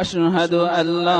أشهد أن لا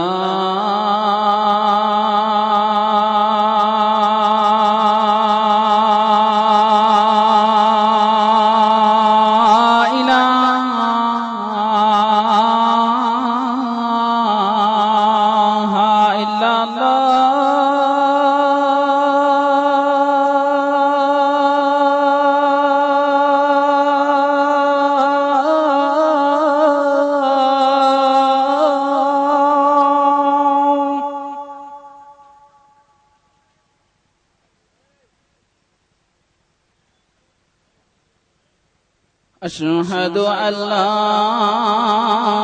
أشهد أن لا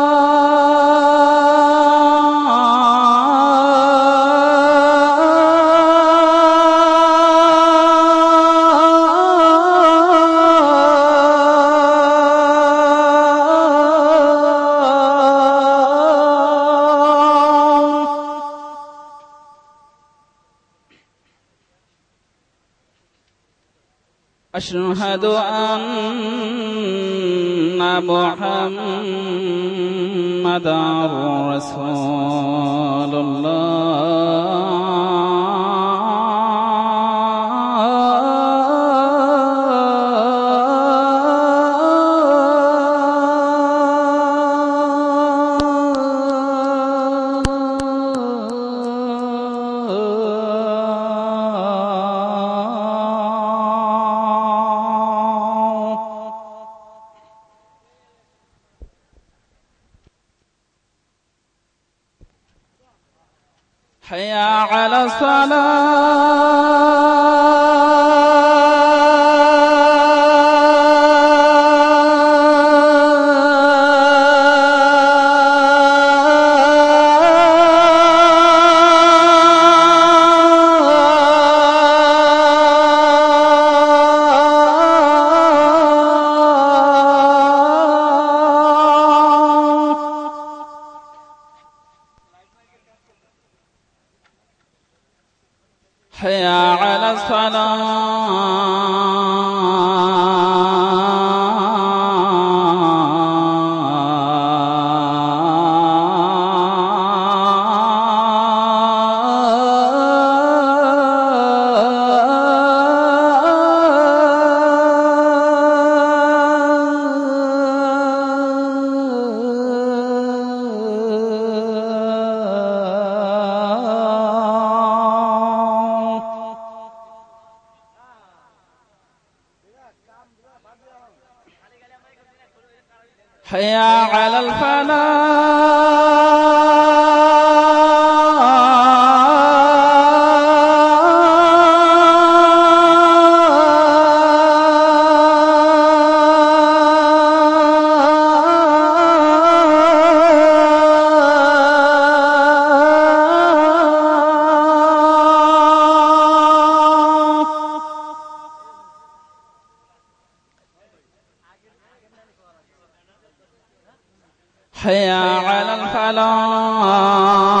أشهد أن محمد رسول حي على الصلاة. على حي على حي على الفلاح